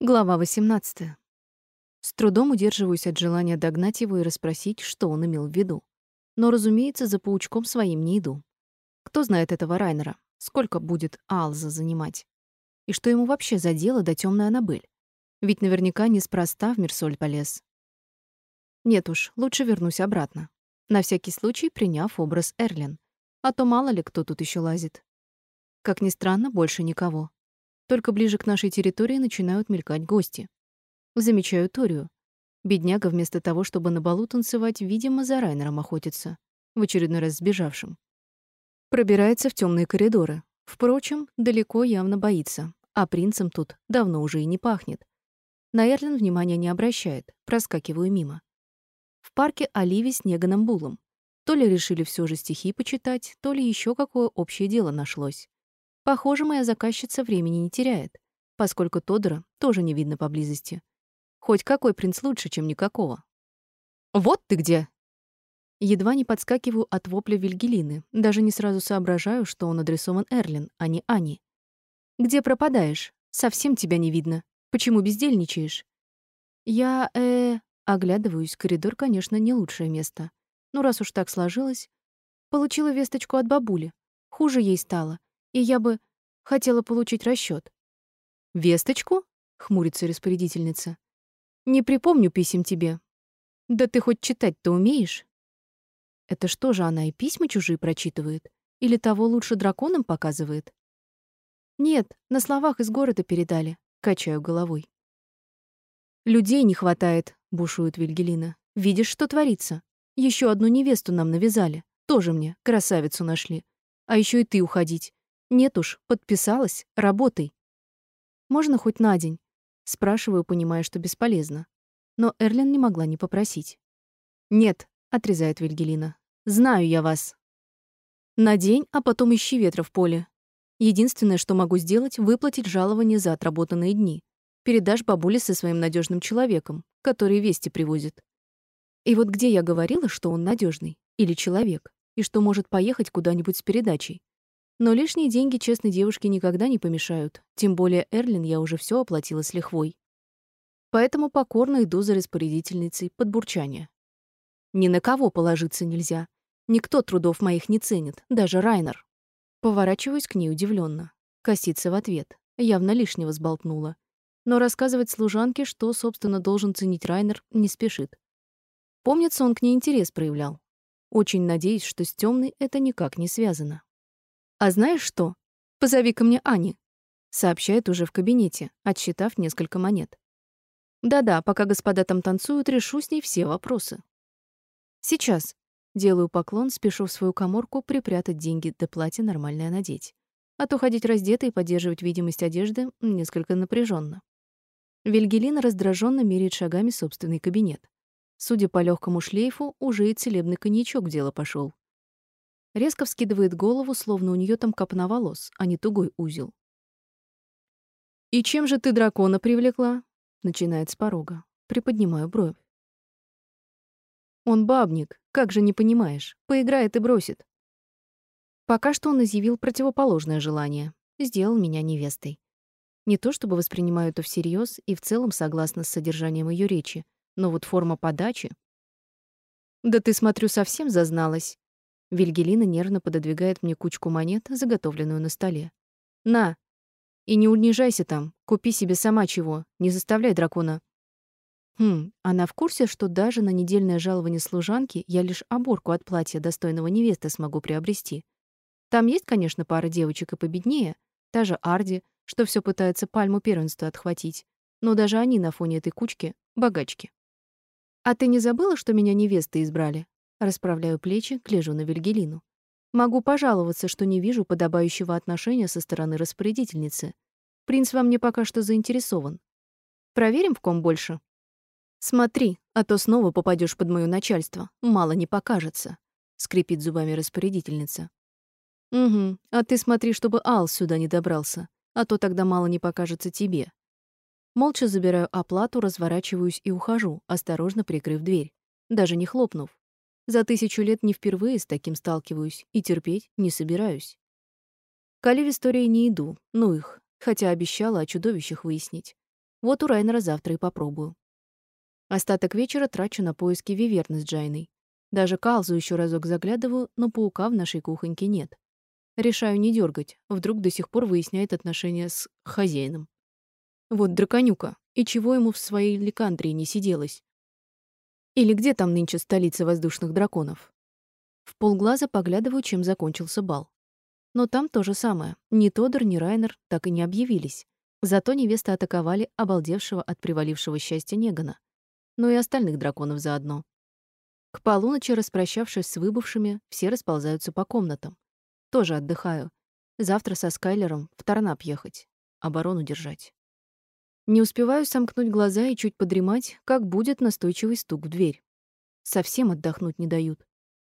Глава 18. С трудом удерживаюсь от желания догнать его и расспросить, что он имел в виду. Но, разумеется, за паучком своим не иду. Кто знает этого Райнера? Сколько будет Алза занимать? И что ему вообще за дело до темной Аннабель? Ведь наверняка неспроста в Мирсоль полез. Нет уж, лучше вернусь обратно. На всякий случай приняв образ Эрлин. А то мало ли кто тут еще лазит. Как ни странно, больше никого. Только ближе к нашей территории начинают мелькать гости. Замечаю Торию. Бедняга вместо того, чтобы на балу танцевать, видимо, за Райнером охотится, в очередной раз сбежавшим. Пробирается в темные коридоры. Впрочем, далеко явно боится, а принцем тут давно уже и не пахнет. На Эрлин внимания не обращает, проскакиваю мимо. В парке Оливи с Неганом Булом. То ли решили все же стихи почитать, то ли еще какое общее дело нашлось. Похоже, моя заказчица времени не теряет, поскольку Тодора тоже не видно поблизости. Хоть какой принц лучше, чем никакого. «Вот ты где!» Едва не подскакиваю от вопля Вильгелины, даже не сразу соображаю, что он адресован Эрлин, а не Ани. «Где пропадаешь? Совсем тебя не видно. Почему бездельничаешь?» «Я, э...» Оглядываюсь, коридор, конечно, не лучшее место. Но раз уж так сложилось... Получила весточку от бабули. Хуже ей стало и я бы хотела получить расчёт. «Весточку?» — хмурится распорядительница. «Не припомню писем тебе. Да ты хоть читать-то умеешь?» Это что же, она и письма чужие прочитывает? Или того лучше драконам показывает? Нет, на словах из города передали. Качаю головой. Людей не хватает, бушует Вильгелина. Видишь, что творится? Еще одну невесту нам навязали. Тоже мне, красавицу нашли. А еще и ты уходить. Нет уж, подписалась, работай. Можно хоть на день? Спрашиваю, понимая, что бесполезно. Но Эрлин не могла не попросить. Нет, отрезает Вильгелина. Знаю я вас. На день, а потом ищи ветра в поле. Единственное, что могу сделать, выплатить жалование за отработанные дни. Передашь бабуле со своим надежным человеком, который вести привозит. И вот где я говорила, что он надежный или человек, и что может поехать куда-нибудь с передачей? Но лишние деньги честной девушке никогда не помешают, тем более Эрлин я уже все оплатила с лихвой. Поэтому покорно иду за распорядительницей под бурчание. Ни на кого положиться нельзя. Никто трудов моих не ценит, даже Райнер. Поворачиваюсь к ней удивленно. Косится в ответ. Явно лишнего сболтнула. Но рассказывать служанке, что, собственно, должен ценить Райнер, не спешит. Помнится, он к ней интерес проявлял. Очень надеюсь, что с темной это никак не связано. «А знаешь что? позови ко мне Ани», — сообщает уже в кабинете, отсчитав несколько монет. «Да-да, пока господа там танцуют, решу с ней все вопросы». «Сейчас». Делаю поклон, спешу в свою каморку припрятать деньги до платья нормальное надеть. А то ходить раздетой и поддерживать видимость одежды несколько напряженно. Вильгелина раздраженно меряет шагами собственный кабинет. Судя по легкому шлейфу, уже и целебный коньячок дело пошел. Резко вскидывает голову, словно у нее там копна волос, а не тугой узел. «И чем же ты дракона привлекла?» Начинает с порога. Приподнимаю бровь. «Он бабник, как же не понимаешь? Поиграет и бросит». Пока что он изъявил противоположное желание. Сделал меня невестой. Не то чтобы воспринимаю это всерьез и в целом согласна с содержанием ее речи, но вот форма подачи... «Да ты, смотрю, совсем зазналась», Вильгелина нервно пододвигает мне кучку монет, заготовленную на столе. «На! И не унижайся там, купи себе сама чего, не заставляй дракона». Хм, она в курсе, что даже на недельное жалование служанки я лишь оборку от платья достойного невесты смогу приобрести. Там есть, конечно, пара девочек и победнее, та же Арди, что все пытается пальму первенства отхватить, но даже они на фоне этой кучки — богачки. «А ты не забыла, что меня невесты избрали?» Расправляю плечи, гляжу на Вильгелину. Могу пожаловаться, что не вижу подобающего отношения со стороны распорядительницы. Принц во мне пока что заинтересован. Проверим, в ком больше. Смотри, а то снова попадешь под моё начальство. Мало не покажется, скрипит зубами распорядительница. Угу. А ты смотри, чтобы Ал сюда не добрался, а то тогда мало не покажется тебе. Молча забираю оплату, разворачиваюсь и ухожу, осторожно прикрыв дверь, даже не хлопнув. За тысячу лет не впервые с таким сталкиваюсь и терпеть не собираюсь. К Оливе истории не иду, ну их, хотя обещала о чудовищах выяснить. Вот у Райнера завтра и попробую. Остаток вечера трачу на поиски Виверны с Джайной. Даже Калзу еще разок заглядываю, но паука в нашей кухоньке нет. Решаю не дергать, вдруг до сих пор выясняет отношения с хозяином. Вот драконюка, и чего ему в своей ликандрии не сиделось? Или где там нынче столица воздушных драконов? В полглаза поглядываю, чем закончился бал. Но там то же самое. Ни Тодор, ни Райнер так и не объявились. Зато невесты атаковали обалдевшего от привалившего счастья Негана. Ну и остальных драконов заодно. К полуночи, распрощавшись с выбывшими, все расползаются по комнатам. Тоже отдыхаю. Завтра со Скайлером в Тарнап ехать. Оборону держать. Не успеваю сомкнуть глаза и чуть подремать, как будет настойчивый стук в дверь. Совсем отдохнуть не дают.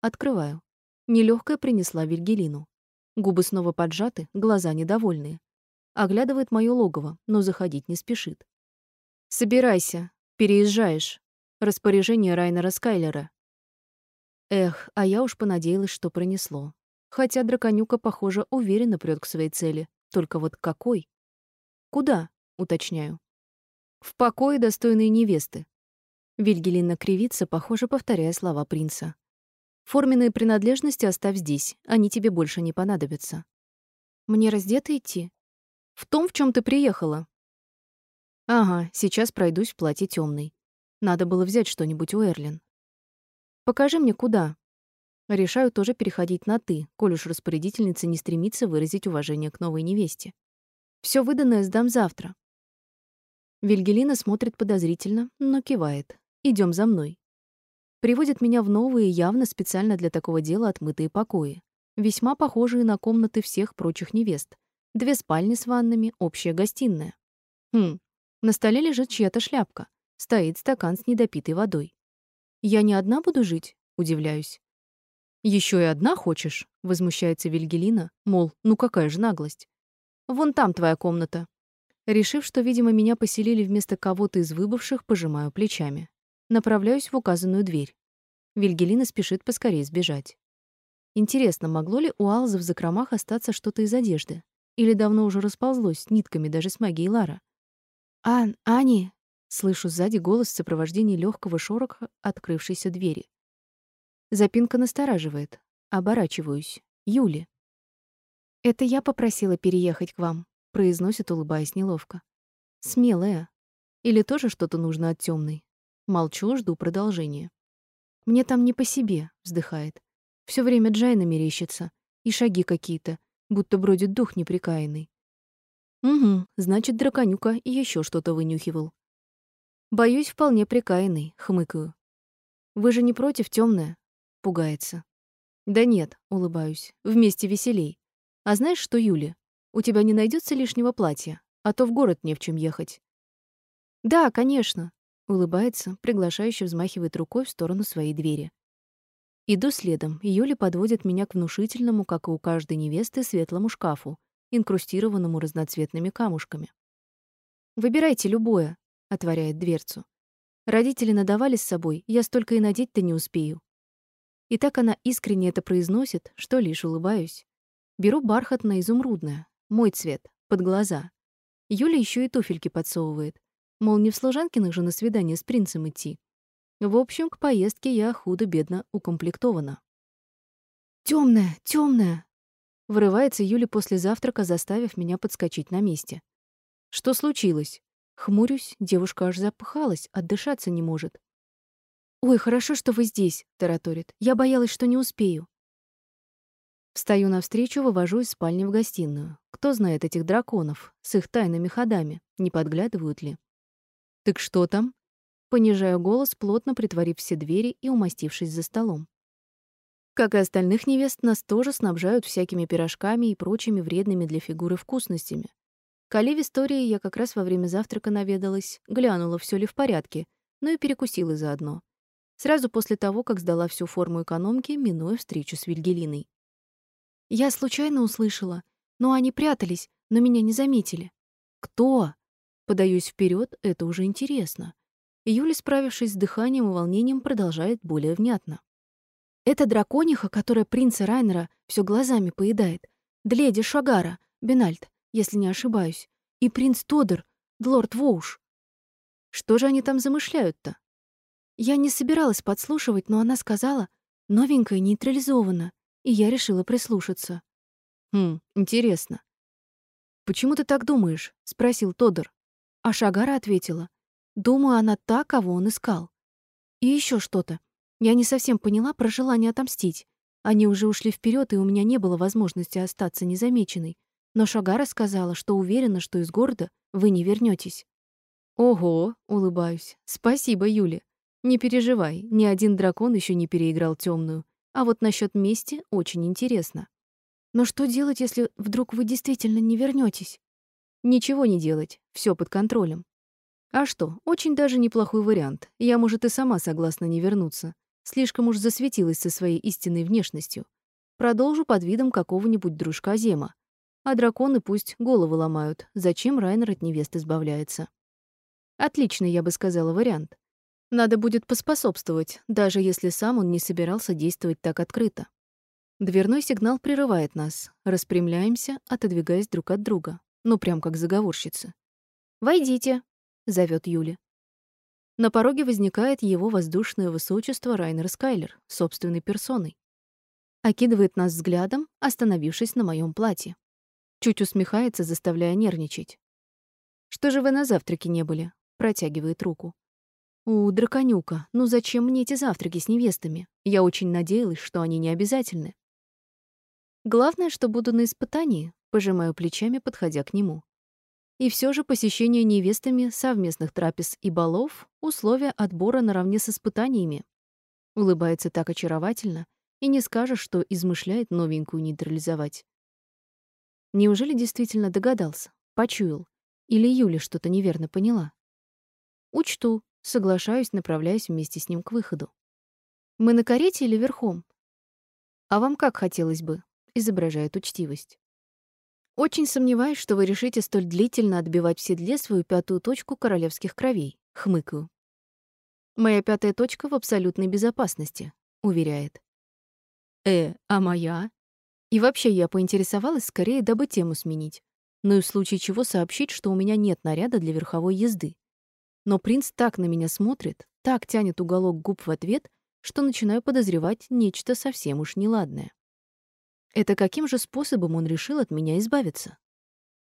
Открываю. Нелёгкая принесла Вильгелину. Губы снова поджаты, глаза недовольные. Оглядывает моё логово, но заходить не спешит. «Собирайся, переезжаешь». Распоряжение Райнера Скайлера. Эх, а я уж понадеялась, что пронесло. Хотя драконюка, похоже, уверенно прёт к своей цели. Только вот какой? Куда? Уточняю. В покое достойные невесты. Вильгелина кривится, похоже, повторяя слова принца. Форменные принадлежности оставь здесь, они тебе больше не понадобятся. Мне раздето идти? В том, в чем ты приехала. Ага, сейчас пройдусь в платье темный. Надо было взять что-нибудь у Эрлин. Покажи мне, куда. Решаю тоже переходить на «ты», коль уж распорядительница не стремится выразить уважение к новой невесте. Все выданное сдам завтра. Вильгелина смотрит подозрительно, но кивает. Идем за мной. Приводит меня в новые, явно специально для такого дела отмытые покои. Весьма похожие на комнаты всех прочих невест. Две спальни с ваннами, общая гостиная. Хм, на столе лежит чья-то шляпка. Стоит стакан с недопитой водой. Я не одна буду жить, удивляюсь. Еще и одна хочешь? возмущается Вильгелина, мол, ну какая же наглость. Вон там твоя комната. Решив, что, видимо, меня поселили вместо кого-то из выбывших, пожимаю плечами. Направляюсь в указанную дверь. Вильгелина спешит поскорее сбежать. Интересно, могло ли у Алзы в закромах остаться что-то из одежды? Или давно уже расползлось нитками даже с магией Лара? «Ан, Ани!» Слышу сзади голос в сопровождении легкого шороха открывшейся двери. Запинка настораживает. Оборачиваюсь. Юли. «Это я попросила переехать к вам», — произносит, улыбаясь неловко. «Смелая. Или тоже что-то нужно от темной. Молчу, жду продолжения. «Мне там не по себе», — вздыхает. Все время Джайна мерещится. И шаги какие-то, будто бродит дух неприкаянный. Угу, значит, драконюка и еще что-то вынюхивал. Боюсь, вполне прикаянный, хмыкаю. Вы же не против, темная? Пугается. Да нет, улыбаюсь. Вместе веселей. А знаешь что, Юля, у тебя не найдется лишнего платья, а то в город не в чем ехать. Да, конечно, улыбается, приглашающе взмахивает рукой в сторону своей двери. Иду следом, и Юля подводит меня к внушительному, как и у каждой невесты, светлому шкафу, инкрустированному разноцветными камушками. Выбирайте любое, отворяет дверцу. Родители надавали с собой, я столько и надеть-то не успею. И так она искренне это произносит, что лишь улыбаюсь. Беру бархатно-изумрудное, мой цвет, под глаза. Юля еще и туфельки подсовывает. Мол, не в Служанкиных же на свидание с принцем идти. В общем, к поездке я худо-бедно укомплектована. Темная, темная! Вырывается Юля после завтрака, заставив меня подскочить на месте. Что случилось? Хмурюсь, девушка аж запыхалась, отдышаться не может. «Ой, хорошо, что вы здесь», — тараторит. «Я боялась, что не успею». Встаю навстречу, вывожу из спальни в гостиную. Кто знает этих драконов с их тайными ходами? Не подглядывают ли? «Так что там?» Понижаю голос, плотно притворив все двери и умастившись за столом. Как и остальных невест, нас тоже снабжают всякими пирожками и прочими вредными для фигуры вкусностями. К Али в истории я как раз во время завтрака наведалась, глянула, все ли в порядке, ну и перекусила заодно. Сразу после того, как сдала всю форму экономки, минуя встречу с Вильгелиной. Я случайно услышала, но они прятались, но меня не заметили. Кто? Подаюсь вперед, это уже интересно. Юля, справившись с дыханием и волнением, продолжает более внятно. Это дракониха, которая принца Райнера все глазами поедает. Дледи Шагара, Бенальт если не ошибаюсь, и принц Тодор, лорд Воуш. Что же они там замышляют-то? Я не собиралась подслушивать, но она сказала, новенькая нейтрализована, и я решила прислушаться. Хм, интересно. Почему ты так думаешь? спросил Тодор. А Шагара ответила: "Думаю, она та, кого он искал". И еще что-то. Я не совсем поняла про желание отомстить. Они уже ушли вперед, и у меня не было возможности остаться незамеченной. Но Шагара сказала, что уверена, что из города вы не вернетесь. Ого, улыбаюсь. Спасибо, Юля. Не переживай, ни один дракон еще не переиграл темную. А вот насчет мести очень интересно. Но что делать, если вдруг вы действительно не вернетесь? Ничего не делать, все под контролем. А что, очень даже неплохой вариант. Я, может, и сама согласна не вернуться. Слишком уж засветилась со своей истинной внешностью. Продолжу под видом какого-нибудь дружка Зема. А драконы пусть головы ломают, зачем Райнер от невесты избавляется. Отличный, я бы сказала, вариант. Надо будет поспособствовать, даже если сам он не собирался действовать так открыто. Дверной сигнал прерывает нас. Распрямляемся, отодвигаясь друг от друга. Ну, прям как заговорщицы. «Войдите», — зовет Юля. На пороге возникает его воздушное высочество Райнер Скайлер, собственной персоной. Окидывает нас взглядом, остановившись на моем платье. Чуть усмехается, заставляя нервничать. «Что же вы на завтраке не были?» Протягивает руку. «У, драконюка, ну зачем мне эти завтраки с невестами? Я очень надеялась, что они не обязательны». Главное, что буду на испытании, пожимаю плечами, подходя к нему. И все же посещение невестами совместных трапез и балов — условия отбора наравне с испытаниями. Улыбается так очаровательно, и не скажешь, что измышляет новенькую нейтрализовать. Неужели действительно догадался, почуял? Или Юля что-то неверно поняла? Учту, соглашаюсь, направляюсь вместе с ним к выходу. Мы на карете или верхом? А вам как хотелось бы? Изображает учтивость. Очень сомневаюсь, что вы решите столь длительно отбивать в седле свою пятую точку королевских кровей. Хмыкаю. Моя пятая точка в абсолютной безопасности, уверяет. Э, а моя? И вообще я поинтересовалась скорее, дабы тему сменить. Ну и в случае чего сообщить, что у меня нет наряда для верховой езды. Но принц так на меня смотрит, так тянет уголок губ в ответ, что начинаю подозревать нечто совсем уж неладное. Это каким же способом он решил от меня избавиться?